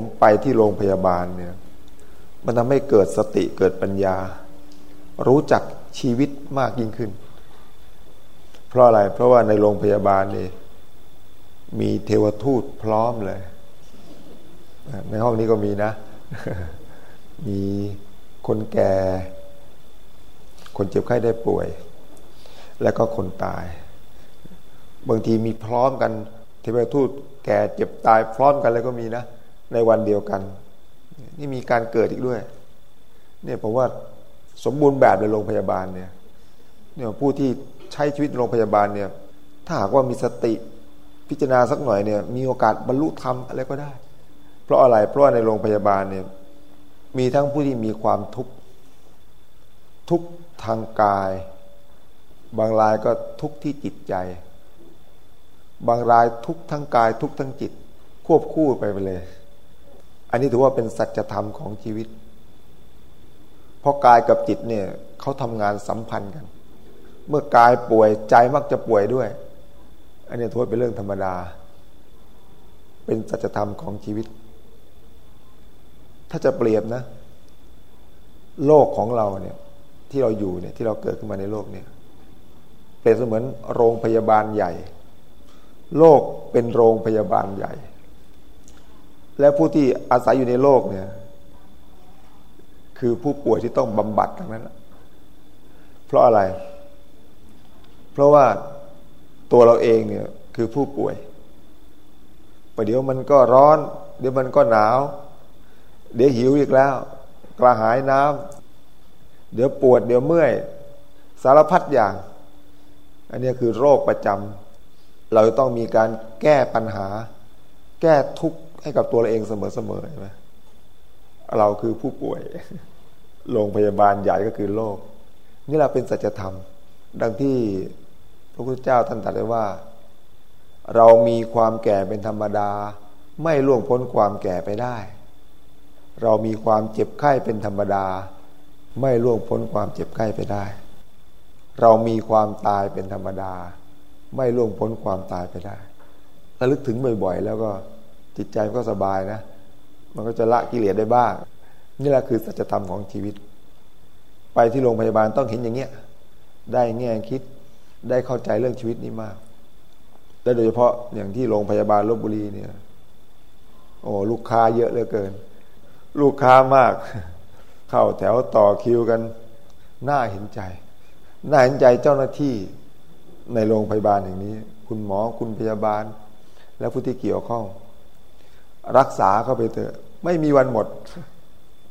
ผมไปที่โรงพยาบาลเนี่ย มันทำให้เกิดสติเกิดปัญญา รู้จักชีวิตมากยิ่งขึ้น เพราะอะไร เพราะว่าในโรงพยาบาลนี่มีเทวทูตพร้อมเลย ในห้องนี้ก็มีนะ มีคนแก่ คนเจ็บไข้ได้ป่วย แล้วก็คนตาย บางทีมีพร้อมกันเทวทูตแก่เจ็บตายพร้อมกันเลยก็มีนะ ในวันเดียวกัน นี่มีการเกิดอีกด้วย เนี่ยผมว่าสมบูรณ์แบบในโรงพยาบาลเนี่ยเนี่ยผู้ที่ใช้ชีวิตโรงพยาบาลเนี่ย ถ้าหากว่ามีสติพิจารณาสักหน่อยเนี่ย มีโอกาสบรรลุธรรมอะไรก็ได้ เพราะอะไรเพราะในโรงพยาบาลเนี่ย มีทั้งผู้ที่มีความทุกข์ทุกทางกาย บางรายก็ทุกที่จิตใจ บางรายทุกทั้งกาย ทุกทั้งจิต ควบคู่ไปไปเลย อันนี้ถือว่าเป็นสัจธรรมของชีวิต เพราะกายกับจิตเนี่ยเขาทำงานสัมพันธ์กัน เมื่อกายป่วยใจมักจะป่วยด้วย อันนี้ถือว่าเป็นเรื่องธรรมดา เป็นสัจธรรมของชีวิต ถ้าจะเปรียบนะ โลกของเราเนี่ยที่เราอยู่เนี่ยที่เราเกิดขึ้นมาในโลกเนี่ยเป็นเสมือนโรงพยาบาลใหญ่ โลกเป็นโรงพยาบาลใหญ่ และผู้ที่อาศัยอยู่ในโลกเนี่ย คือผู้ป่วยที่ต้องบำบัดทั้งนั้น เพราะอะไร เพราะว่าตัวเราเองเนี่ยคือผู้ป่วยประเดี๋ยวมันก็ร้อน เดี๋ยวมันก็หนาว เดี๋ยวหิวอีกแล้ว กระหายน้ำเดี๋ยวปวด เดี๋ยวเมื่อย สารพัดอย่าง อันนี้คือโรคประจำเราต้องมีการแก้ปัญหา แก้ทุกข์ ให้กับตัวเราเองเสมอๆใช่ไหมเราคือผู้ป่วย โรงพยาบาลใหญ่ก็คือโลก นี่เราเป็นสัจธรรม ดังที่พระพุทธเจ้าท่านตรัสไว้ว่า เรามีความแก่เป็นธรรมดา ไม่ล่วงพ้นความแก่ไปได้ เรามีความเจ็บไข้เป็นธรรมดา ไม่ล่วงพ้นความเจ็บไข้ไปได้ เรามีความตายเป็นธรรมดา ไม่ล่วงพ้นความตายไปได้ถ้าลึกถึงบ่อย ๆ แล้วก็ จิตใจก็สบายนะ มันก็จะละกิเลสได้บ้าง นี่แหละคือสัจธรรมของชีวิต ไปที่โรงพยาบาลต้องเห็นอย่างเงี้ย ได้แง่คิดได้เข้าใจเรื่องชีวิตนี้มากและโดยเฉพาะอย่างที่โรงพยาบาลลบบุรีเนี่ย โอ้ลูกค้าเยอะเหลือเกิน ลูกค้ามาก เข้าแถวต่อคิวกันน่าเห็นใจ น่าเห็นใจเจ้าหน้าที่ในโรงพยาบาลแห่างนี้ คุณหมอคุณพยาบาล และผู้ที่เกี่ยวข้อง รักษาเข้าไปเถอะไม่มีวันหมด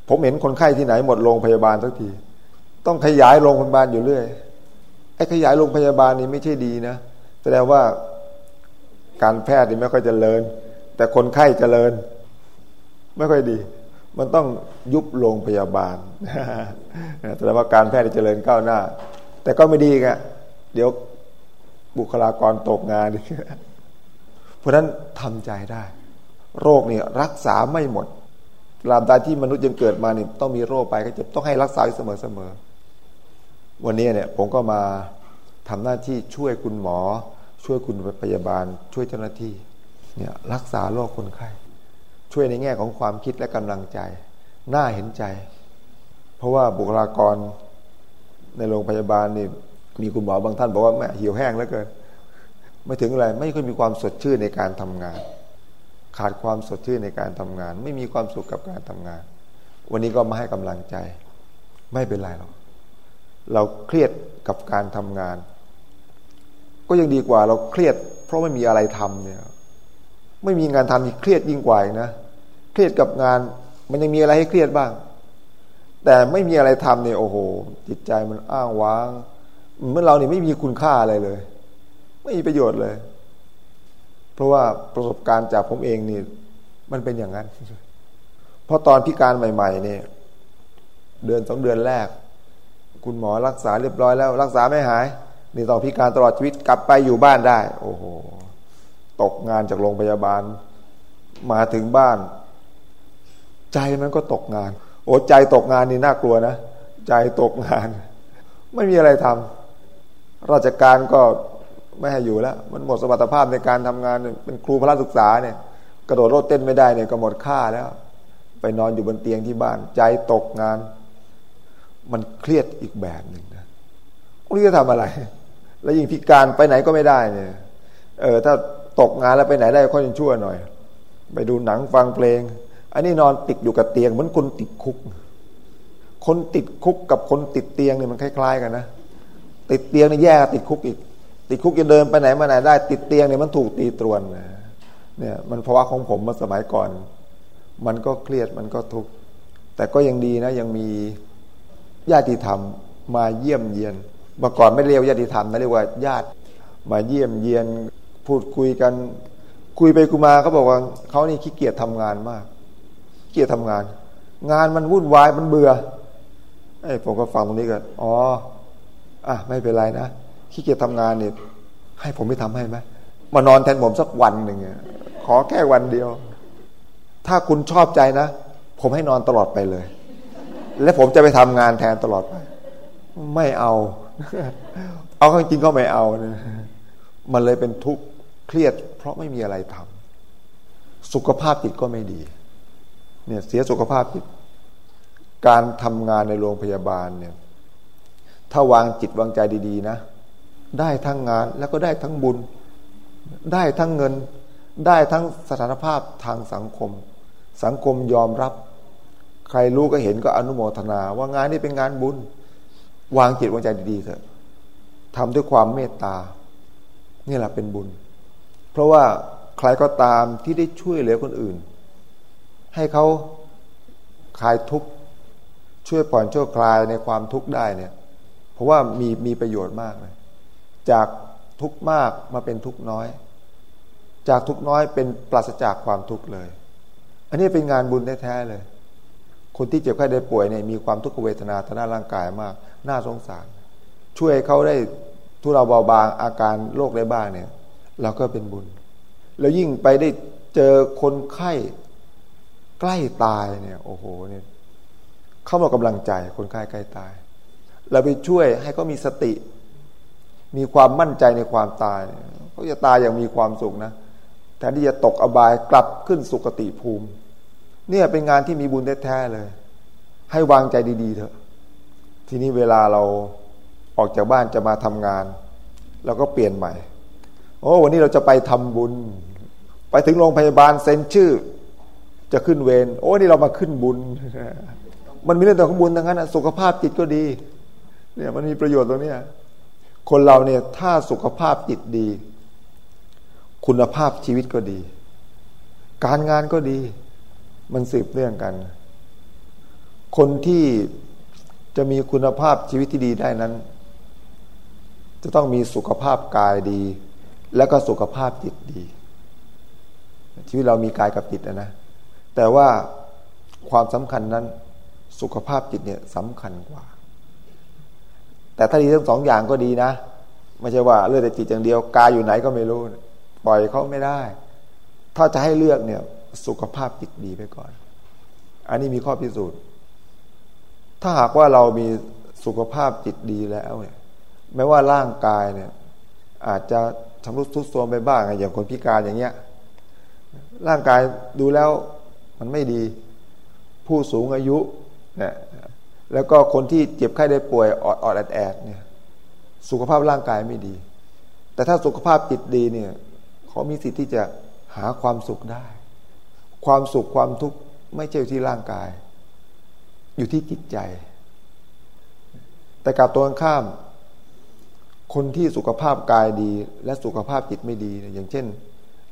ผมเห็นคนไข้ที่ไหนหมดโรงพยาบาลสักที ต้องขยายโรงพยาบาลอยู่เรื่อยไอ้ขยายโรงพยาบาลนี่ไม่ใช่ดีนะแสดงว่าการแพทย์นี่ไม่ค่อยเจริญ แต่คนไข้เจริญ ไม่ค่อยดี มันต้องยุบโรงพยาบาลแสดงว่าการแพทย์เจริญก้าวหน้า แต่ก็ไม่ดีไงเดี๋ยวบุคลากรตกงานดิเพราะนั้นทำใจได้ โรคนี่รักษาไม่หมดลามตาที่มนุษย์ยังเกิดมานี่ต้องมีโรคไปก็จะต้องให้รักษาอยู่เสมอเสมอวันนี้เนี่ยผมก็มาทำหน้าที่ช่วยคุณหมอ ช่วยคุณพยาบาล ช่วยเจ้าหน้าที่เนี่ยรักษาโรคคนไข้ ช่วยในแง่ของความคิดและกำลังใจ น่าเห็นใจ เพราะว่าบุคลากรในโรงพยาบาลนี่มีคุณหมอบางท่านบอกว่าแม่หิวแห้งแล้วเกินไม่ถึงอะไรไม่ค่อยมีความสดชื่นในการทำงาน ขาดความสดชื่นในการทำงาน ไม่มีความสุขกับการทำงาน วันนี้ก็มาให้กำลังใจ ไม่เป็นไรหรอกเราเครียดกับการทำงาน ก็ยังดีกว่าเราเครียด เพราะไม่มีอะไรทำเนี่ยไม่มีงานทำนี่เครียดยิ่งกว่านะเครียดกับงานมันยังมีอะไรให้เครียดบ้าง แต่ไม่มีอะไรทำเนี่ยโอ้โห จิตใจมันอ้างว้างเมื่อเราเนี่ยไม่มีคุณค่าอะไรเลย ไม่มีประโยชน์เลย เพราะว่าประสบการณ์จากผมเองนี่มันเป็นอย่างนั้น เพราะตอนพิการใหม่ ๆ เนี่ยเดือนสองเดือนแรก คุณหมอรักษาเรียบร้อยแล้ว รักษาไม่หาย นี่ต้องพิการตลอดชีวิตกลับไปอยู่บ้านได้ โอ้โห ตกงานจากโรงพยาบาล มาถึงบ้าน ใจมันก็ตกงาน โอ้ใจตกงานนี่น่ากลัวนะ ใจตกงาน ไม่มีอะไรทำราชการก็ ไม่ให้อยู่แล้ว มันหมดสมรรถภาพในการทำงานเป็นครูพระศึกษาเนี่ย กระโดดโลดเต้นไม่ได้เนี่ยก็หมดค่าแล้ว ไปนอนอยู่บนเตียงที่บ้าน ใจตกงาน มันเครียดอีกแบบหนึ่งนะคุณจะทำอะไร แล้วยิ่งพิการไปไหนก็ไม่ได้เนี่ย เออ ถ้าตกงานแล้วไปไหนได้ก็ยังชั่วหน่อย ไปดูหนังฟังเพลง อันนี้นอนติดอยู่กับเตียงเหมือนคนติดคุก คนติดคุกกับคนติดเตียงเนี่ยมันคล้ายๆกันนะติดเตียงนี่แย่ติดคุกอีก ติดคุกจะเดินไปไหนมาไหนได้ ติดเตียงเนี่ยมันถูกตีตรวนเนี่ยมันภาวะของผมมาสมัยก่อน มันก็เครียดมันก็ทุกข์แต่ก็ยังดีนะยังมีญาติธรรมมาเยี่ยมเยียนเมื่อก่อนไม่เรียกญาติธรรมนะเรียกว่าญาติมาเยี่ยมเยียนพูดคุยกัน คุยไปคุยมาเขาบอกว่าเขานี่ขี้เกียจทำงานมากเกียจทำงาน งานมันวุ่นวายมันเบื่อไอ้ผมก็ฟังตรงนี้กันอ๋ออะไม่เป็นไรนะ ขี้เกียจทำงานเนี่ยให้ผมไม่ทำให้ไหมมานอนแทนผมสักวันหนึ่งขอแค่วันเดียว ถ้าคุณชอบใจนะ ผมให้นอนตลอดไปเลย และผมจะไปทำงานแทนตลอดไป ไม่เอา เอาจริงก็ไม่เอาเนี่ยมันเลยเป็นทุกข์เครียด เพราะไม่มีอะไรทำสุขภาพจิตก็ไม่ดี เนี่ยเสียสุขภาพจิต การทำงานในโรงพยาบาลเนี่ย ถ้าวางจิตวางใจดี ๆ นะ ได้ทั้งงานแล้วก็ได้ทั้งบุญ ได้ทั้งเงิน ได้ทั้งสถานภาพทางสังคม สังคมยอมรับ ใครรู้ก็เห็นก็อนุโมทนา ว่างานนี้เป็นงานบุญ วางจิตวางใจดีๆเถอะทำด้วยความเมตตานี่แหละเป็นบุญ เพราะว่าใครก็ตามที่ได้ช่วยเหลือคนอื่น ให้เขาคลายทุกข์ช่วยผ่อนช่วยคลายในความทุกข์ได้เนี่ยเพราะว่ามีมีประโยชน์มากเลย จากทุกมากมาเป็นทุกน้อย จากทุกน้อยเป็นปราศจากความทุกข์เลย อันนี้เป็นงานบุญแท้ๆเลย คนที่เจ็บไข้ได้ป่วยเนี่ยมีความทุกขเวทนาทางด้านร่างกายมาก น่าสงสาร ช่วยเขาได้ทุเราเบาบางอาการโรคได้บ้างเนี่ยเราก็เป็นบุญ แล้วยิ่งไปได้เจอคนไข้ใกล้ตายเนี่ยโอ้โหเนี่ยเข้ามากำลังใจคนไข้ใกล้ตาย เราไปช่วยให้เขามีสติ มีความมั่นใจในความตายเขาจะตายอย่างมีความสุขนะแทนที่จะตกอบายกลับขึ้นสุคติภูมิ เนี่ยเป็นงานที่มีบุญแท้ๆเลย ให้วางใจดีๆเถอะ ทีนี้เวลาเราออกจากบ้านจะมาทำงานเราก็เปลี่ยนใหม่ โอ้วันนี้เราจะไปทำบุญ ไปถึงโรงพยาบาลเซ็นชื่อ จะขึ้นเวรโอ้นี่เรามาขึ้นบุญ มันมีเรื่องแต่ของบุญทั้งนั้นสุขภาพจิตก็ดี เนี่ยมันมีประโยชน์ตรงนี้ คนเราเนี่ยถ้าสุขภาพจิตดี คุณภาพชีวิตก็ดี การงานก็ดี มันสืบเนื่องกัน คนที่จะมีคุณภาพชีวิตที่ดีได้นั้น จะต้องมีสุขภาพกายดี แล้วก็สุขภาพจิตดี ชีวิตเรามีกายกับจิตนะนะแต่ว่าความสำคัญนั้นสุขภาพจิตเนี่ยสำคัญกว่า แต่ถ้าดีทั้งสองอย่างก็ดีนะไม่ใช่ว่าเลือกแต่จิตอย่างเดียว กายอยู่ไหนก็ไม่รู้ปล่อยเขาไม่ได้ ถ้าจะให้เลือกเนี่ย สุขภาพจิตดีไปก่อน อันนี้มีข้อพิสูจน์ ถ้าหากว่าเรามีสุขภาพจิตดีแล้วเนี่ยแม้ว่าร่างกายเนี่ย อาจจะชำรุดทรุดโทรมไปบ้างอย่างคนพิการอย่างเงี้ย ร่างกายดูแล้วมันไม่ดี ผู้สูงอายุเนี่ย แล้วก็คนที่เจ็บไข้ได้ป่วยออดออดแอดแอดเนี่ย สุขภาพร่างกายไม่ดี แต่ถ้าสุขภาพจิตดีเนี่ยเขามีสิทธิ์ที่จะหาความสุขได้ ความสุขความทุกข์ไม่ใช่อยู่ที่ร่างกาย อยู่ที่จิตใจ แต่กับตัวข้าม คนที่สุขภาพกายดี และสุขภาพจิตไม่ดีอย่างเช่น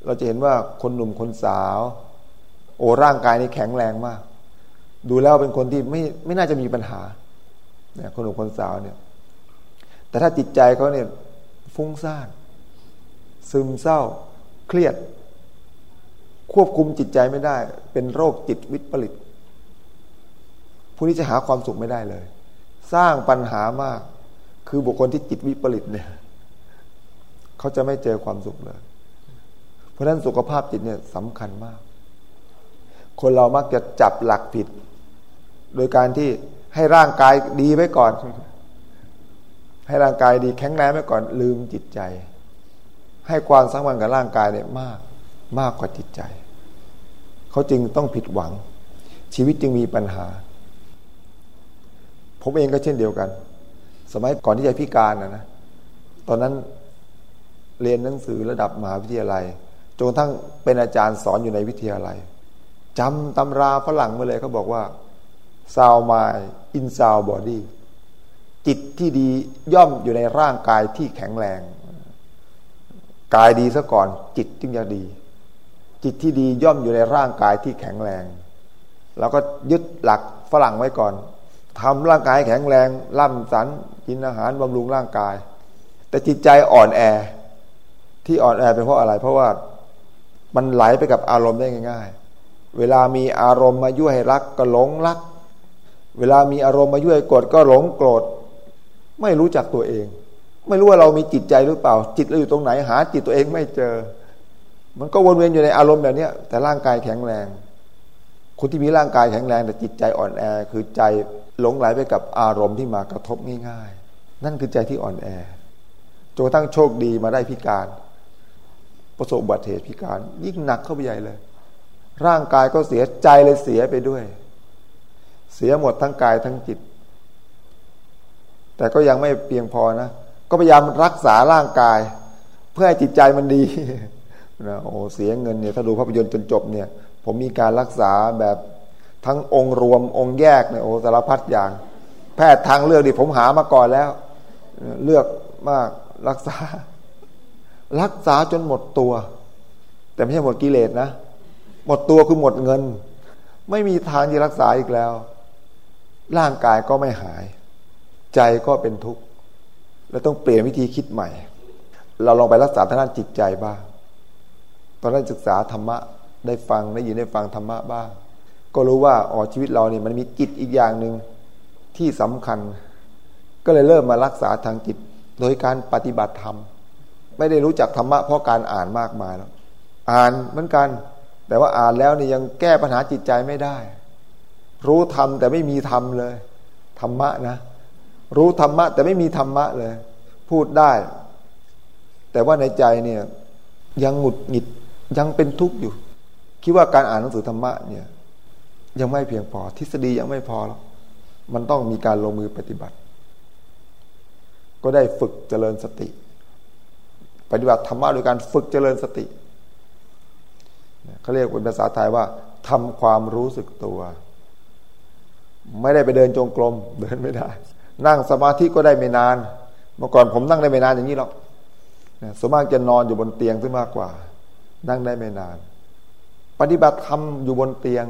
เราจะเห็นว่าคนหนุ่มคนสาว โอ้ร่างกายนี่แข็งแรงมาก ดูแล้วเป็นคนที่ไม่ไม่น่าจะมีปัญหาเนี่ยคนหนุ่มคนสาวเนี่ย แต่ถ้าจิตใจเขาเนี่ยฟุ้งซ่าน ซึมเศร้า เครียด ควบคุมจิตใจไม่ได้ เป็นโรคจิตวิปริตผู้นี้จะหาความสุขไม่ได้เลย สร้างปัญหามาก คือบุคคลที่จิตวิปริตเนี่ยเขาจะไม่เจอความสุขเลย เพราะฉะนั้นสุขภาพจิตเนี่ยสำคัญมาก คนเรามักจะจับหลักผิด โดยการที่ให้ร่างกายดีไว้ก่อน ให้ร่างกายดีแข็งแรงไว้ก่อน ลืมจิตใจ ให้ความสำคัญกับร่างกายเนี่ยมากมากกว่าจิตใจ เขาจึงต้องผิดหวัง ชีวิตจึงมีปัญหา ผมเองก็เช่นเดียวกัน สมัยก่อนที่จะพิการนะนะตอนนั้นเรียนหนังสือระดับมหาวิทยาลัยจนทั้งเป็นอาจารย์สอนอยู่ในวิทยาลัยจำตำราฝรั่งมาเลยเขาบอกว่า sound mind in sound body จิตที่ดีย่อมอยู่ในร่างกายที่แข็งแรง กายดีซะก่อน จิตจึงจะดี จิตที่ดีย่อมอยู่ในร่างกายที่แข็งแรง แล้วก็ยึดหลักฝรั่งไว้ก่อนทำร่างกายแข็งแรงล่ำสันกินอาหารบำรุงร่างกาย แต่จิตใจอ่อนแอ ที่อ่อนแอเป็นเพราะอะไร เพราะว่ามันไหลไปกับอารมณ์ได้ง่าย ๆ เวลามีอารมณ์มายุ่ยให้รักก็หลงรัก เวลามีอารมณ์มายุ่ยโกรธก็หลงโกรธไม่รู้จักตัวเอง ไม่รู้ว่าเรามีจิตใจหรือเปล่า จิตเราอยู่ตรงไหนหา จิตตัวเองไม่เจอ มันก็วนเวียนอยู่ในอารมณ์แบบนี้แต่ร่างกายแข็งแรง คนที่มีร่างกายแข็งแรงแต่จิตใจอ่อนแอ คือใจหลงไหลไปกับอารมณ์ที่มากระทบง่าย ๆ นั่นคือใจที่อ่อนแอจนตั้งโชคดีมาได้พิการ ประสบอุบัติเหตุพิการ ยิ่งหนักเข้าไปใหญ่เลย ร่างกายก็เสียใจเลยเสียไปด้วย เสียหมดทั้งกายทั้งจิต แต่ก็ยังไม่เพียงพอนะ ก็พยายามรักษาร่างกาย เพื่อให้จิตใจมันดีนะโอ้เสียเงินเนี่ยถ้าดูภาพยนตร์จนจบเนี่ย ผมมีการรักษาแบบทั้งองค์รวมองค์แยกเนี่ยโอ้สารพัดอย่าง แพทย์ทางเลือกดิผมหามาก่อนแล้ว เลือกมากรักษา รักษาจนหมดตัว แต่ไม่ใช่หมดกิเลสนะ หมดตัวคือหมดเงิน ไม่มีทางที่รักษาอีกแล้ว ร่างกายก็ไม่หาย ใจก็เป็นทุกข์แล้วต้องเปลี่ยนวิธีคิดใหม่ เราลองไปรักษาทางด้านจิตใจบ้าง ตอนนั้นศึกษาธรรมะได้ฟังได้ยินได้ฟังธรรมะบ้าง ก็รู้ว่าอ๋อชีวิตเราเนี่ยมันมีจิตอีกอย่างหนึ่งที่สำคัญ ก็เลยเริ่มมารักษาทางจิต โดยการปฏิบัติธรรม ไม่ได้รู้จักธรรมะเพราะการอ่านมากมายแล้วอ่านเหมือนกัน แต่ว่าอ่านแล้วเนี่ยยังแก้ปัญหาจิตใจไม่ได้ รู้ธรรมแต่ไม่มีธรรมเลย ธรรมะนะ รู้ธรรมะ แต่ไม่มีธรรมะเลย พูดได้ แต่ว่าในใจเนี่ย ยังหงุดหงิดยังเป็นทุกข์อยู่ คิดว่าการอ่านหนังสือธรรมะเนี่ย ยังไม่เพียงพอ ทฤษฎียังไม่พอแล้วมันต้องมีการลงมือปฏิบัติ ก็ได้ฝึกเจริญสติ ปฏิบัติธรรมะโดยการฝึกเจริญสติเขาเรียกเป็นภาษาไทยว่าทำความรู้สึกตัว ไม่ได้ไปเดินจงกรมเดินไม่ได้ นั่งสมาธิก็ได้ไม่นาน เมื่อก่อนผมนั่งได้ไม่นานอย่างนี้หรอกสมมากจะนอนอยู่บนเตียงซะมากกว่า นั่งได้ไม่นาน ปฏิบัติธรรมอยู่บนเตียง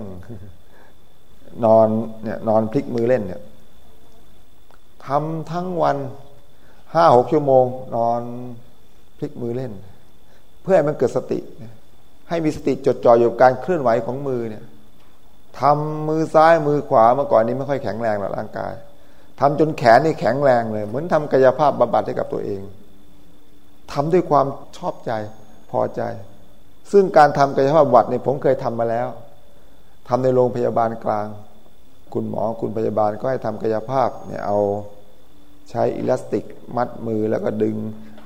นอนเนี่ยนอนพลิกมือเล่นเนี่ยทำทั้งวันห้าหกชั่วโมง นอนพลิกมือเล่น เพื่อให้มันเกิดสติ ให้มีสติจดจ่ออยู่กับการเคลื่อนไหวของมือเนี่ย ทำมือซ้ายมือขวาเมื่อก่อนนี้ไม่ค่อยแข็งแรงหรอกร่างกายทำจนแขนนี่แข็งแรงเลย เหมือนทำกายภาพบำบัดให้กับตัวเองทำด้วยความชอบใจพอใจ ซึ่งการทำกายภาพบำบัดเนี่ยผมเคยทำมาแล้วทำในโรงพยาบาลกลาง คุณหมอคุณพยาบาลก็ให้ทำกายภาพเนี่ยเอาใช้อิลาสติกมัดมือแล้วก็ดึง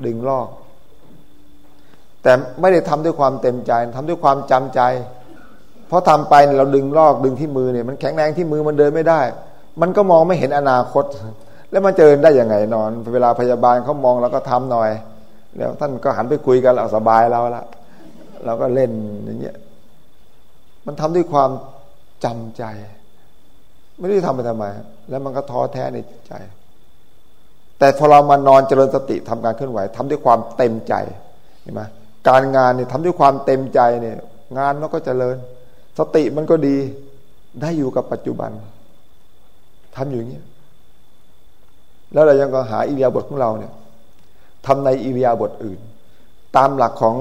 ดึงลอก แต่ไม่ได้ทำด้วยความเต็มใจทำด้วยความจำใจ เพราะทำไปเราดึงลอกดึงที่มือเนี่ยมันแข็งแรงที่มือมันเดินไม่ได้ มันก็มองไม่เห็นอนาคต แล้วมันเจอได้ยังไงนอน เวลาพยาบาลเขามองแล้วก็ทำหน่อย แล้วท่านก็หันไปคุยกันเราสบายเราละเราก็เล่นอย่างเงี้ยมันทำด้วยความจำใจ ไม่ได้ทำไปทำไม แล้วมันก็ท้อแท้ในใจ แต่พอเรามานอนเจริญสติทำการเคลื่อนไหวทำด้วยความเต็มใจเห็นไหมการงานเนี่ยทำด้วยความเต็มใจเนี่ย งานมันก็เจริญ สติมันก็ดีได้อยู่กับปัจจุบันทำอยู่อย่างนี้แล้วเรายังก็หาอิริยาบถของเราเนี่ยทำในอิริยาบถอื่น ตามหลักของ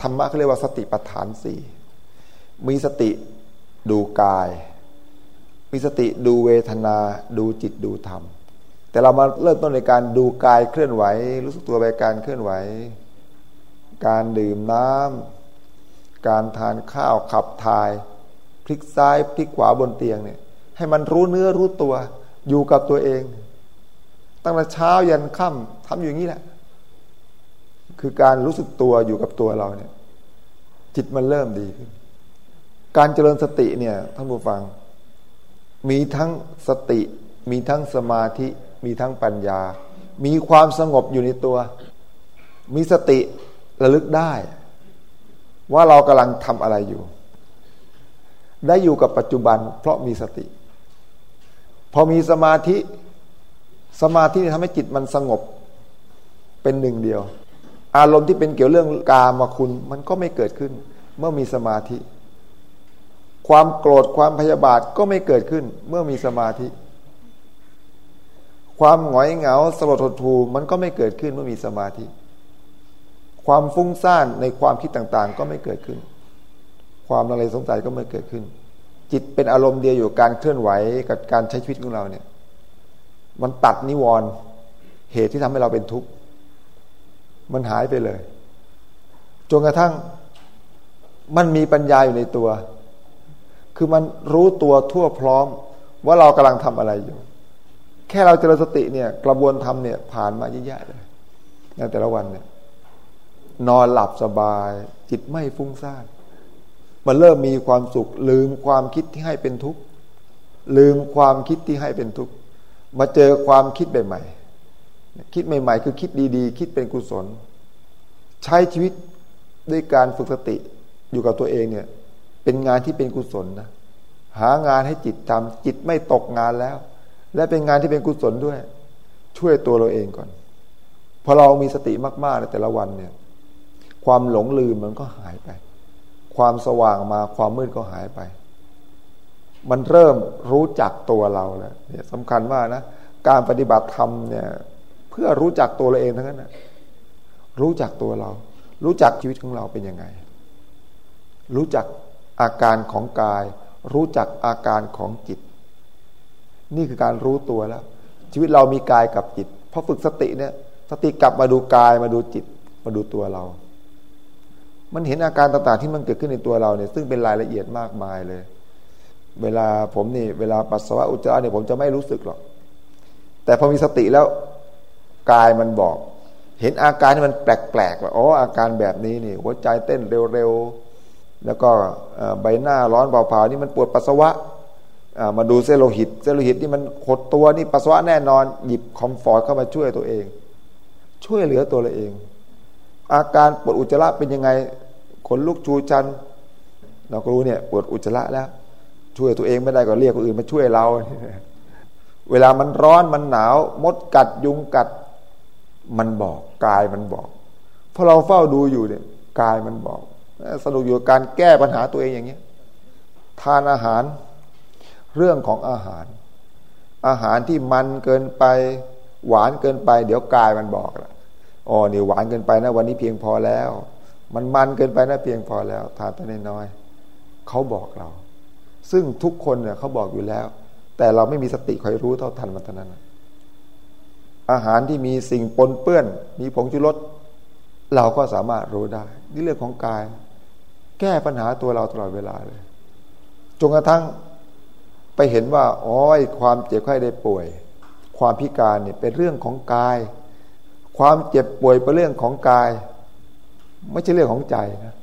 ธรรมะเขาเรียกว่าสติปัฏฐานสี่มีสติดูกาย มีสติดูเวทนา ดูจิตดูธรรม แต่เรามาเริ่มต้นในการดูกายเคลื่อนไหว รู้สึกตัวไปการเคลื่อนไหว การดื่มน้ำ การทานข้าวขับถ่าย พลิกซ้ายพลิกขวาบนเตียงเนี่ย ให้มันรู้เนื้อรู้ตัว อยู่กับตัวเอง ตั้งแต่เช้ายันค่ำทำอย่างนี้แหละ คือการรู้สึกตัวอยู่กับตัวเราเนี่ย จิตมันเริ่มดีขึ้นการเจริญสติเนี่ยท่านผู้ฟัง มีทั้งสติ มีทั้งสมาธิ มีทั้งปัญญา มีความสงบอยู่ในตัว มีสติระลึกได้ ว่าเรากำลังทำอะไรอยู่ ได้อยู่กับปัจจุบัน เพราะมีสติ พอมีสมาธิ สมาธิทำให้จิตมันสงบ เป็นหนึ่งเดียว อารมณ์ที่เป็นเกี่ยวเรื่องกามาคุณ มันก็ไม่เกิดขึ้น เมื่อมีสมาธิ ความโกรธความพยาบาทก็ไม่เกิดขึ้น เมื่อมีสมาธิ ความหงอยเหงาสลดหดหูมันก็ไม่เกิดขึ้นเมื่อมีสมาธิ ความฟุ้งซ่านในความคิดต่างๆ ก็ไม่เกิดขึ้น ความอะไรสงสัยก็ไม่เกิดขึ้น จิตเป็นอารมณ์เดียวอยู่การเคลื่อนไหวกับการใช้ชีวิตของเราเนี่ย มันตัดนิวรณ์เหตุที่ทำให้เราเป็นทุกข์มันหายไปเลยจนกระทั่งมันมีปัญญาอยู่ในตัว คือมันรู้ตัวทั่วพร้อม ว่าเรากำลังทำอะไรอยู่ แค่เราเจริญสติเนี่ย กระบวนทำเนี่ย ผ่านมาเยอะแยะเลยในแต่ละวันเนี่ย นอนหลับสบาย จิตไม่ฟุ้งซ่านมันเริ่มมีความสุข ลืมความคิดที่ให้เป็นทุกข์ลืมความคิดที่ให้เป็นทุกข์มาเจอความคิดใหม่ๆคิดใหม่ ๆ คือคิดดีๆ คิดเป็นกุศล ใช้ชีวิตด้วยการฝึกสติอยู่กับตัวเองเนี่ย เป็นงานที่เป็นกุศลนะหางานให้จิตทำจิตไม่ตกงานแล้ว และเป็นงานที่เป็นกุศลด้วย ช่วยตัวเราเองก่อนพอเรามีสติมากๆในแต่ละวันเนี่ย ความหลงลืมมันก็หายไป ความสว่างมาความมืดก็หายไป มันเริ่มรู้จักตัวเราแล้วเนี่ยสำคัญมานะการปฏิบัติธรรมเนี่ยเพื่อรู้จักตัวเราเองทั้งนั้นนะรู้จักตัวเรา รู้จักชีวิตของเราเป็นยังไง รู้จักอาการของกาย รู้จักอาการของจิต นี่คือการรู้ตัวแล้ว ชีวิตเรามีกายกับจิตพอฝึกสติเนี่ย สติกลับมาดูกายมาดูจิต มาดูตัวเรา มันเห็นอาการต่างๆที่มันเกิดขึ้นในตัวเราเนี่ย ซึ่งเป็นรายละเอียดมากมายเลย เวลาผมนี่ เวลาปัสสาวะอุจจาระเนี่ยผมจะไม่รู้สึกหรอก แต่พอมีสติแล้วกายมันบอก เห็นอาการที่มันแปลกๆว่าอ๋ออาการแบบนี้นี่ หัวใจเต้นเร็วๆแล้วก็ใบหน้าร้อนเผาๆนี่มันปวดปัสสาวะมาดูเซลล์โลหิตเซลล์โลหิตนี่มันหดตัวนี่ปัสสาวะแน่นอน หยิบ comfort เข้ามาช่วยตัวเอง ช่วยเหลือตัวเราเอง อาการปวดอุจจาระเป็นยังไงขนลุกชูชัน เราก็รู้เนี่ยปวดอุจจาระแล้ว ช่วยตัวเองไม่ได้ก็เรียกคนอื่นมาช่วยเรา เวลามันร้อนมันหนาว มดกัดยุงกัด มันบอกกายมันบอกพอเราเฝ้าดูอยู่เนี่ยกายมันบอกสนุกอยู่การแก้ปัญหาตัวเองอย่างเงี้ยทานอาหารเรื่องของอาหาร อาหารที่มันเกินไป หวานเกินไป เดี๋ยวกายมันบอกละ อ๋อนี่หวานเกินไปนะ วันนี้เพียงพอแล้ว มันมันเกินไปนะเพียงพอแล้ว ทานแต่น้อยเขาบอกเรา ซึ่งทุกคนเนี่ยเขาบอกอยู่แล้ว แต่เราไม่มีสติคอยรู้เท่าทันมันเท่านั้นอาหารที่มีสิ่งปนเปื้อน มีผงชูรสเราก็สามารถรู้ได้ นี่เรื่องของกาย แก้ปัญหาตัวเราตลอดเวลาเลยจนกระทั่งไปเห็นว่าอ๋อความเจ็บไข้ได้ป่วย ความพิการเนี่ยเป็นเรื่องของกาย ความเจ็บป่วยเป็นเรื่องของกาย ไม่ใช่เรื่องของใจนะ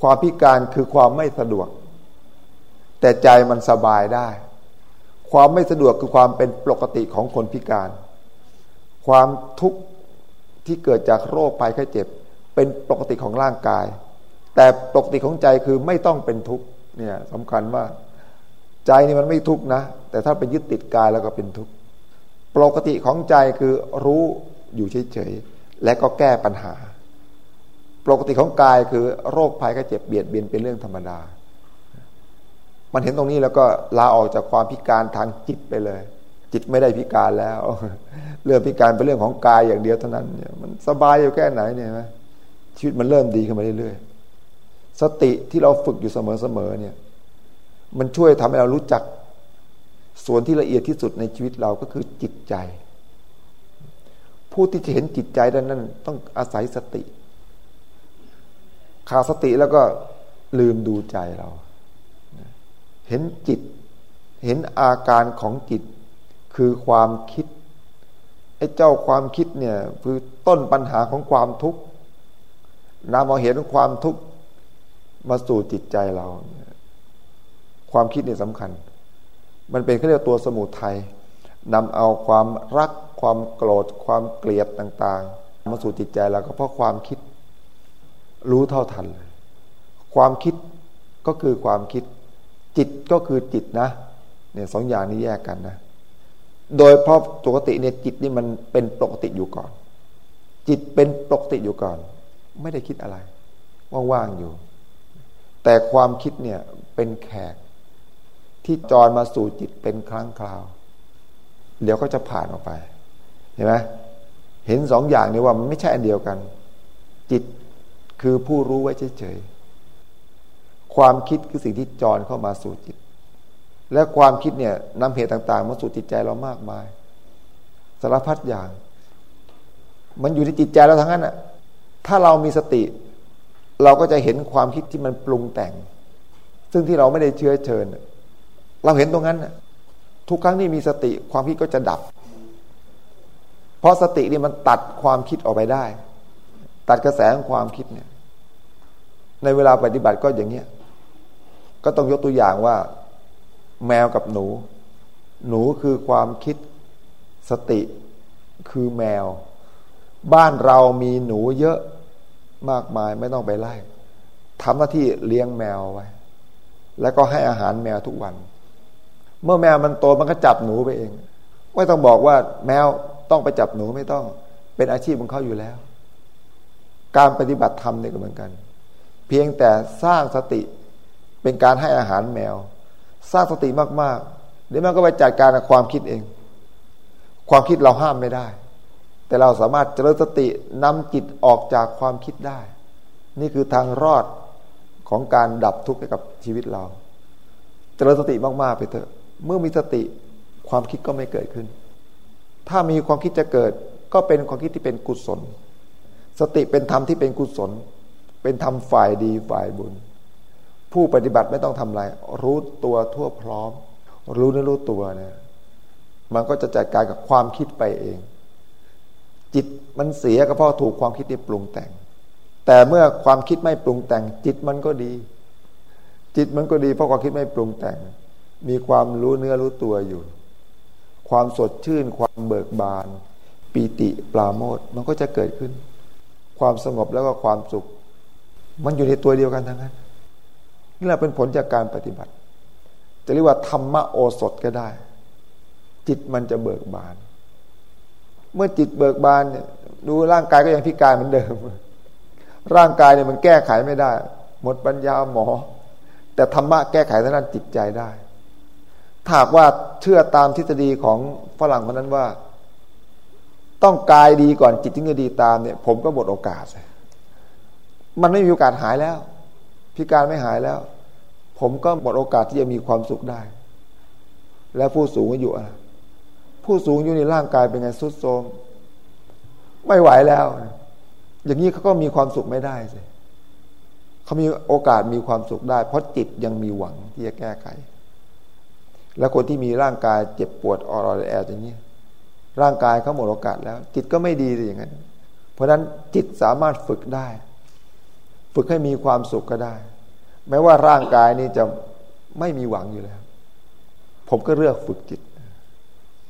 ความพิการคือความไม่สะดวก แต่ใจมันสบายได้ ความไม่สะดวกคือความเป็นปกติของคนพิการ ความทุกข์ที่เกิดจากโรคภัยไข้เจ็บ เป็นปกติของร่างกาย แต่ปกติของใจคือไม่ต้องเป็นทุกข์เนี่ยสำคัญว่าใจนี่มันไม่ทุกข์นะ แต่ถ้าไปยึดติดกายแล้วก็เป็นทุกข์ปกติของใจคือรู้ อยู่เฉยๆและก็แก้ปัญหา ปกติของกายคือโรคภัยไข้เจ็บเบียดเบียนเป็นเรื่องธรรมดา มันเห็นตรงนี้แล้วก็ลาออกจากความพิการทางจิตไปเลย จิตไม่ได้พิการแล้ว เรื่องพิการเป็นเรื่องของกายอย่างเดียวเท่านั้นเนี่ยมันสบายอยู่แค่ไหนเนี่ยนะชีวิตมันเริ่มดีขึ้นมาเรื่อยๆสติที่เราฝึกอยู่เสมอๆเนี่ย มันช่วยทำให้เรารู้จักส่วนที่ละเอียดที่สุดในชีวิตเราก็คือจิตใจ ผู้ที่จะเห็นจิตใจด้านนั้น ต้องอาศัยสติ ขาดสติแล้วก็ลืมดูใจเรา เห็นจิต เห็นอาการของจิต คือความคิดไอ้เจ้าความคิดเนี่ยคือต้นปัญหาของความทุกข์นำมาเห็นความทุกข์มาสู่จิตใจเรา ความคิดเนี่ยสำคัญ มันเป็นเขาเรียกตัวสมุทัย นำเอาความรักความโกรธ ความเกลียดต่างๆ มาสู่จิตใจเราก็เพราะความคิดรู้เท่าทันเลยความคิดก็คือความคิด จิตก็คือจิตนะเนี่ยสองอย่างนี้แยกกันนะ โดยเพราะปกติเนี่ยจิตนี่มันเป็นปกติอยู่ก่อน จิตเป็นปกติอยู่ก่อน ไม่ได้คิดอะไร ว่างๆอยู่ แต่ความคิดเนี่ยเป็นแขกที่จรมาสู่จิตเป็นครั้งคราว เดี๋ยวก็จะผ่านออกไป เห็นไหมเห็นสองอย่างนี้ว่ามันไม่ใช่อันเดียวกัน จิตคือผู้รู้ไว้เฉยๆความคิดคือสิ่งที่จรเข้ามาสู่จิต และความคิดเนี่ยนำเหตุต่างๆ มาสู่จิตใจเรามากมาย สารพัดอย่าง มันอยู่ที่จิตใจเราทั้งนั้นอะถ้าเรามีสติ เราก็จะเห็นความคิดที่มันปรุงแต่ง ซึ่งที่เราไม่ได้เชื้อเชิญ เราเห็นตรงนั้นอะ ทุกครั้งที่มีสติความคิดก็จะดับ เพราะสตินี่มันตัดความคิดออกไปได้ ตัดกระแสของความคิดเนี่ย ในเวลาปฏิบัติก็อย่างเนี้ย ก็ต้องยกตัวอย่างว่า แมวกับหนู หนูคือความคิด สติคือแมว บ้านเรามีหนูเยอะมากมายไม่ต้องไปไล่ทำหน้าที่เลี้ยงแมวไว้ แล้วก็ให้อาหารแมวทุกวัน เมื่อแมวมันโตมันก็จับหนูไปเอง ไม่ต้องบอกว่าแมวต้องไปจับหนูไม่ต้อง เป็นอาชีพของเขาอยู่แล้ว การปฏิบัติธรรมเนี่ยก็เหมือนกัน เพียงแต่สร้างสติเป็นการให้อาหารแมว สร้างสติมากๆเดี๋ยวมันก็ไปจัดการกับความคิดเอง ความคิดเราห้ามไม่ได้ แต่เราสามารถเจริญสตินำจิตออกจากความคิดได้ นี่คือทางรอดของการดับทุกข์ให้กับชีวิตเรา เจริญสติมากๆไปเถอะ เมื่อมีสติความคิดก็ไม่เกิดขึ้น ถ้ามีความคิดจะเกิด ก็เป็นความคิดที่เป็นกุศล สติเป็นธรรมที่เป็นกุศล เป็นทำฝ่ายดีฝ่ายบุญ ผู้ปฏิบัติไม่ต้องทำอะไร รู้ตัวทั่วพร้อม รู้นรู้ตัวเนี่ยมันก็จะจัดการกับความคิดไปเอง จิตมันเสียก็เพราะถูกความคิดที่ปรุงแต่ง แต่เมื่อความคิดไม่ปรุงแต่ง จิตมันก็ดี จิตมันก็ดีเพราะความคิดไม่ปรุงแต่ง มีความรู้เนื้อรู้ตัวอยู่ ความสดชื่น ความเบิกบาน ปีติปราโมทมันก็จะเกิดขึ้น ความสงบแล้วก็ความสุข มันอยู่ในตัวเดียวกันทั้งนั้นนี่แหละเป็นผลจากการปฏิบัติ จะเรียกว่าธรรมโอสถก็ได้ จิตมันจะเบิกบาน เมื่อจิตเบิกบานเนี่ยดูร่างกายก็ยังพิการเหมือนเดิม ร่างกายเนี่ยมันแก้ไขไม่ได้ หมดปัญญาหมอ แต่ธรรมะแก้ไขทางด้านจิตใจได้ ถ้าว่าเชื่อตามทฤษฎีของฝรั่งคนนั้นว่า ต้องกายดีก่อนจิตจึงจะดีตามเนี่ย ผมก็หมดโอกาสเลยมันไม่มีโอกาสหายแล้ว พิการไม่หายแล้ว ผมก็หมดโอกาสที่จะมีความสุขได้ แล้วผู้สูงอายุอะผู้สูงอายุในร่างกายเป็นไงสุดโทมไม่ไหวแล้ว อย่างนี้เขาก็มีความสุขไม่ได้สิเขามีโอกาสมีความสุขได้ เพราะจิตยังมีหวังที่จะแก้ไข แล้วคนที่มีร่างกายเจ็บปวดอรอนแออย่างนี้ร่างกายเขาหมดโอกาสแล้ว จิตก็ไม่ดีสิอย่างนั้น เพราะฉะนั้นจิตสามารถฝึกได้ ฝึกให้มีความสุขก็ได้ แม้ว่าร่างกายนี้จะไม่มีหวังอยู่แล้ว ผมก็เลือกฝึกจิต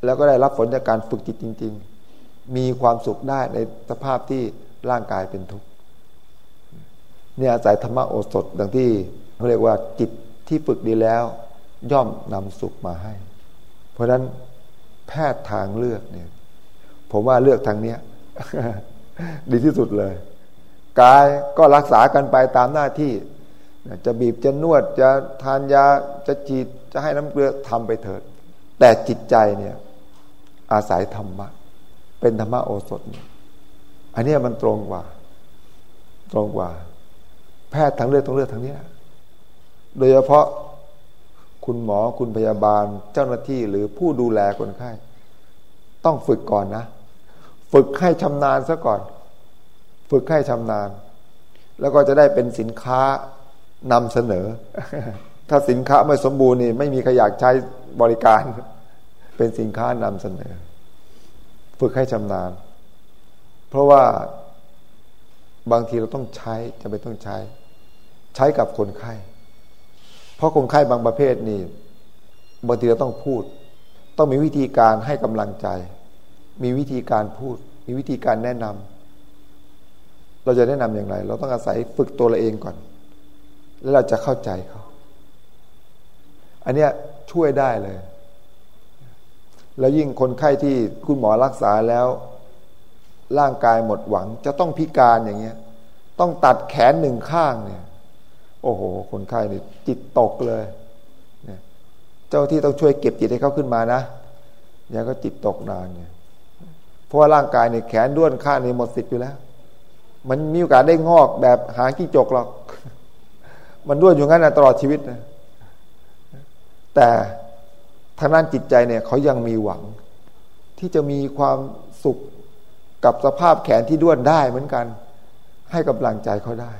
แล้วก็ได้รับผลจากการฝึกจิตจริง ๆ มีความสุขได้ในสภาพที่ร่างกายเป็นทุกข์เนี่ยอาศัยธรรมโอสถดังที่เขาเรียกว่าจิตที่ฝึกดีแล้ว ย่อมนำสุขมาให้ เพราะนั้นแพทย์ทางเลือกเนี่ย ผมว่าเลือกทางเนี้ย ดีที่สุดเลย กายก็รักษากันไปตามหน้าที่ จะบีบจะนวดจะทานยาจะจีดจะให้น้ำเกลือทำไปเถิด แต่จิตใจเนี่ยอาศัยธรรมะ เป็นธรรมะโอสถ อันนี้มันตรงกว่า ตรงกว่า แพทย์ทั้งเลือดทั้งเลือดทั้งนี้ โดยเฉพาะ คุณหมอคุณพยาบาลเจ้าหน้าที่หรือผู้ดูแลคนไข้ ต้องฝึกก่อนนะ ฝึกให้ชำนาญซะก่อน ฝึกให้ชำนาญ แล้วก็จะได้เป็นสินค้านำเสนอ ถ้าสินค้าไม่สมบูรณ์นี่ ไม่มีใครอยากใช้บริการ เป็นสินค้านำเสนอ ฝึกให้ชำนาญ เพราะว่าบางทีเราต้องใช้จะไปต้องใช้ ใช้กับคนไข้ ราะคนไข้บางประเภทนี่บางทีเราต้องพูด ต้องมีวิธีการให้กำลังใจ มีวิธีการพูด มีวิธีการแนะนำเราจะแนะนำอย่างไร เราต้องอาศัยฝึกตัวเราเองก่อน แล้วเราจะเข้าใจเขา อันเนี้ยช่วยได้เลย แล้วยิ่งคนไข้ที่คุณหมอรักษาแล้ว ร่างกายหมดหวัง จะต้องพิการอย่างเงี้ย ต้องตัดแขนหนึ่งข้างเนี่ย โอ้โห คนไข้นี่จิตตกเลยเนี่ยเจ้าที่ต้องช่วยเก็บจิตให้เขาขึ้นมานะอย่างก็จิตตกนานเนี่ยเพราะว่าร่างกายเนี่ยแขนด้วนข้างนี่หมดสิทธิ์อยู่แล้ว มันมีโอกาสได้งอกแบบหางกิ้งจกหรอก มันด้วนอยู่งั้นนะตลอดชีวิตนะแต่ทางด้านจิตใจเนี่ยเขายังมีหวัง ที่จะมีความสุขกับสภาพแขนที่ด้วนได้เหมือนกัน ให้กำลังใจเขาได้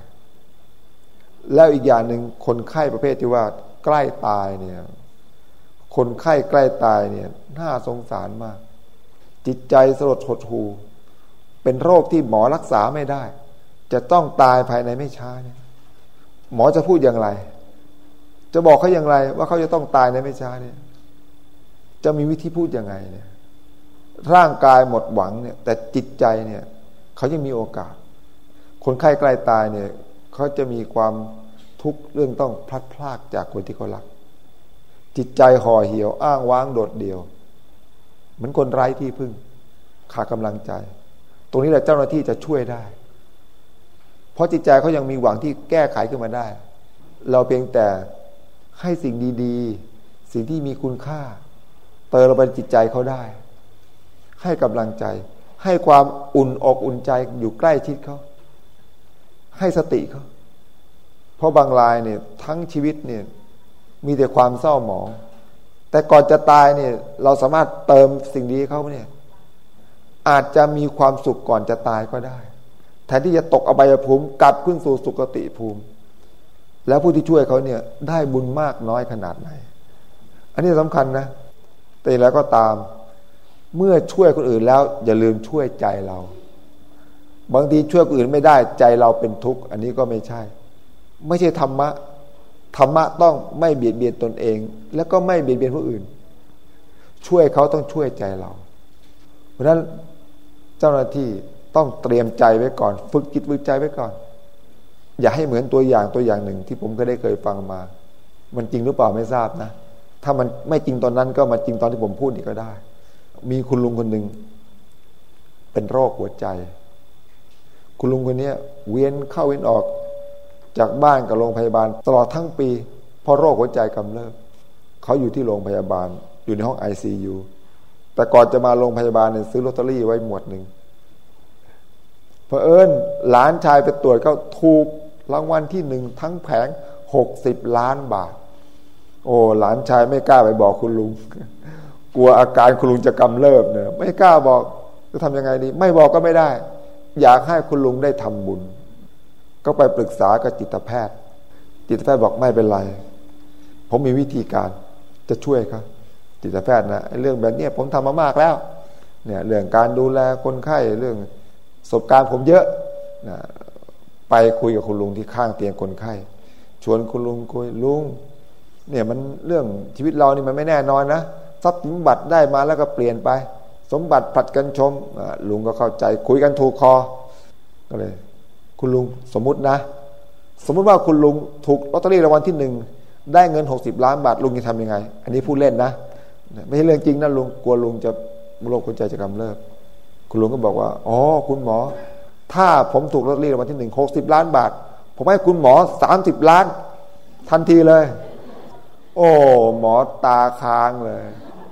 แล้วอีกอย่างหนึ่งคนไข้ประเภทที่ว่าใกล้ตายเนี่ย คนไข้ใกล้ตายเนี่ย น่าสงสารมาก จิตใจสลดหดหูเป็นโรคที่หมอรักษาไม่ได้ จะต้องตายภายในไม่ช้าเนี่ย หมอจะพูดอย่างไร จะบอกเขาอย่างไร ว่าเขาจะต้องตายในไม่ช้าเนี่ย จะมีวิธีพูดยังไงเนี่ย ร่างกายหมดหวังเนี่ย แต่จิตใจเนี่ย เขายังมีโอกาส คนไข้ใกล้ตายเนี่ย เขาจะมีความทุกข์เรื่องต้องพลัดพรากจากคนที่เขารัก จิตใจห่อเหี่ยวอ้างว้างโดดเดี่ยว เหมือนคนไร้ที่พึ่ง ขาดกำลังใจ ตรงนี้แหละเจ้าหน้าที่จะช่วยได้ เพราะจิตใจเขายังมีหวังที่แก้ไขขึ้นมาได้ เราเพียงแต่ให้สิ่งดีๆ สิ่งที่มีคุณค่า เติมลงไปจิตใจเขาได้ ให้กำลังใจ ให้ความอุ่นอกอุ่นใจอยู่ใกล้ชิดเขา ให้สติเขาเพราะบางรายเนี่ยทั้งชีวิตเนี่ยมีแต่ความเศร้าหมอง แต่ก่อนจะตายเนี่ยเราสามารถเติมสิ่งดีเขาเนี่ยอาจจะมีความสุขก่อนจะตายก็ได้ แทนที่จะตกอบายภูมิกลับขึ้นสู่สุคติภูมิ แล้วผู้ที่ช่วยเขาเนี่ยได้บุญมากน้อยขนาดไหน อันนี้สำคัญนะ แต่แล้วก็ตาม เมื่อช่วยคนอื่นแล้ว อย่าลืมช่วยใจเรา บางทีช่วยคนอื่นไม่ได้ใจเราเป็นทุกข์ อันนี้ก็ไม่ใช่ ไม่ใช่ธรรมะธรรมะต้องไม่เบียดเบียนตนเอง แล้วก็ไม่เบียดเบียนผู้อื่น ช่วยเขาต้องช่วยใจเรา เพราะฉะนั้นเจ้าหน้าที่ต้องเตรียมใจไว้ก่อน ฝึกจิตฝึกใจไว้ก่อน อย่าให้เหมือนตัวอย่างตัวอย่างหนึ่งที่ผมก็ได้เคยฟังมา มันจริงหรือเปล่าไม่ทราบนะ ถ้ามันไม่จริงตอนนั้นก็มาจริงตอนที่ผมพูดนี่ก็ได้ มีคุณลุงคนหนึ่งเป็นโรคหัวใจ คุณลุงคนนี้เวียนเข้าเวียนออกจากบ้านกับโรงพยาบาล ตลอดทั้งปีเพราะโรคหัวใจกำเริบเขาอยู่ที่โรงพยาบาล อยู่ในห้องไอซียูแต่ก่อนจะมาโรงพยาบาลเนี่ยซื้อลอตเตอรี่ไว้หมวดหนึ่งเพอเอิญหลานชายไปตรวจก็ถูกรางวัลที่หนึ่งทั้งแผงหกสิบล้านบาท โอ้หลานชายไม่กล้าไปบอกคุณลุง กลัวอาการคุณลุงจะกำเริบเนี่ยไม่กล้าบอกจะทำยังไงดี ไม่บอกก็ไม่ได้ อยากให้คุณลุงได้ทำบุญ ก็ไปปรึกษากับจิตแพทย์ จิตแพทย์บอกไม่เป็นไร ผมมีวิธีการจะช่วยครับจิตแพทย์นะเรื่องแบบนี้ผมทำมามากแล้ว เนี่ยเรื่องการดูแลคนไข้เรื่องประสบการณ์ผมเยอะนะไปคุยกับคุณลุงที่ข้างเตียงคนไข้ ชวนคุณลุงคุยลุงเนี่ยมันเรื่องชีวิตเรานี่มันไม่แน่นอนนะทรัพย์สมบัติได้มาแล้วก็เปลี่ยนไป สมบัติผัดกันชมลุงก็เข้าใจ คุยกันถูกคอ ก็เลย คุณลุงสมมุตินะ สมมุติว่าคุณลุงถูกลอตเตอรี่รางวัลที่หนึ่งได้เงินหกสิบล้านบาทลุงจะทำยังไง อันนี้พูดเล่นนะ ไม่ใช่เรื่องจริงนะลุงกลัวลุงจะโรคหัวใจจะกำเริบคุณลุงก็บอกว่าอ๋อคุณหมอ ถ้าผมถูกลอตเตอรี่รางวัลที่หนึ่งหกสิบล้านบาท ผมให้คุณหมอสามสิบล้าน ทันทีเลย โอ้หมอตาค้างเลย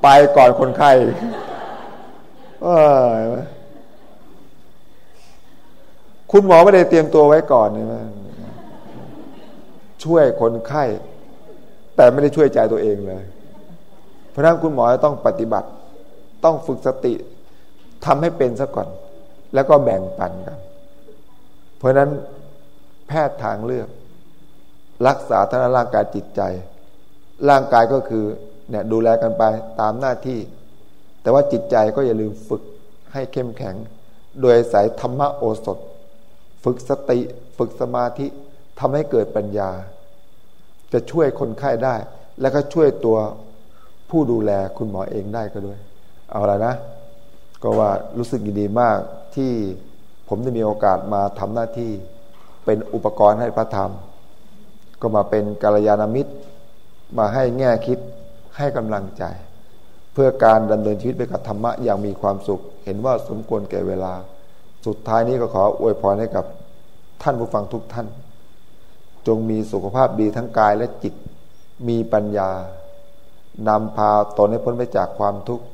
ไปก่อนคนไข้ คุณหมอไม่ได้เตรียมตัวไว้ก่อนใช่ไหมช่วยคนไข้ แต่ไม่ได้ช่วยใจตัวเองเลย เพราะนั้นคุณหมอต้องปฏิบัติ ต้องฝึกสติทำให้เป็นซะก่อน แล้วก็แบ่งปันกัน เพราะนั้นแพทย์ทางเลือก รักษาทั้งร่างกายจิตใจ ร่างกายก็คือเนี่ยดูแลกันไปตามหน้าที่ แต่ว่าจิตใจก็อย่าลืมฝึกให้เข้มแข็ง โดยสายธรรมโอสถ ฝึกสติ ฝึกสมาธิทำให้เกิดปัญญา จะช่วยคนไข้ได้ แล้วก็ช่วยตัวผู้ดูแลคุณหมอเองได้ก็ด้วย เอาละนะ ก็ว่ารู้สึกดีมากที่ผมได้มีโอกาสมาทำหน้าที่เป็นอุปกรณ์ให้พระธรรม ก็มาเป็นกาลยานามิตร มาให้แง่คิดให้กำลังใจ เพื่อการดำเนินชีวิตไปกับธรรมะอย่างมีความสุข เห็นว่าสมควรแก่เวลา สุดท้ายนี้ก็ขออวยพรให้กับท่านผู้ฟังทุกท่าน จงมีสุขภาพดีทั้งกายและจิต มีปัญญานำพาตนให้พ้นไปจากความทุกข์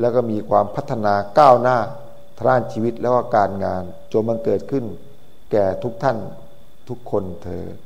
แล้วก็มีความพัฒนาก้าวหน้าทางชีวิตแล้วก็การงานจนมันเกิดขึ้น แก่ทุกท่านทุกคนเถิด